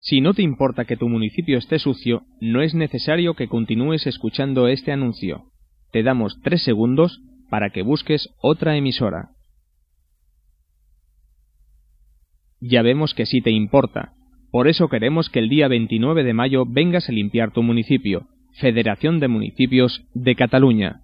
Si no te importa que tu municipio esté sucio, no es necesario que continúes escuchando este anuncio. Te damos tres segundos para que busques otra emisora. Ya vemos que sí te importa. Por eso queremos que el día 29 de mayo vengas a limpiar tu municipio. Federación de Municipios de Cataluña.